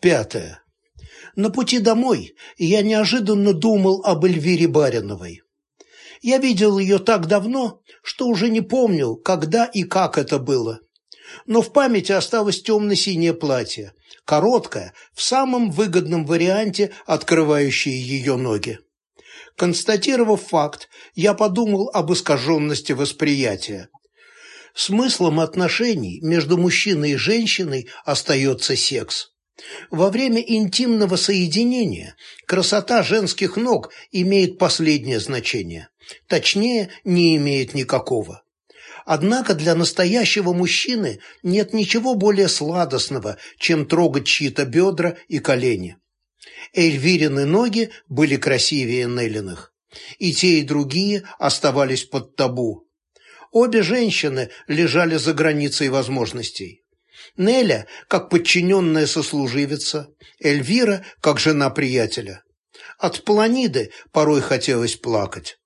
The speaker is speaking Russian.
Пятое. На пути домой я неожиданно думал об Эльвире Бариновой. Я видел ее так давно, что уже не помнил, когда и как это было. Но в памяти осталось темно-синее платье, короткое, в самом выгодном варианте, открывающее ее ноги. Констатировав факт, я подумал об искаженности восприятия. Смыслом отношений между мужчиной и женщиной остается секс. Во время интимного соединения красота женских ног имеет последнее значение, точнее, не имеет никакого. Однако для настоящего мужчины нет ничего более сладостного, чем трогать чьи-то бедра и колени. Эльвирины ноги были красивее Неллиных, и те, и другие оставались под табу. Обе женщины лежали за границей возможностей. Неля как подчиненная сослуживица, Эльвира как жена приятеля. От планиды порой хотелось плакать.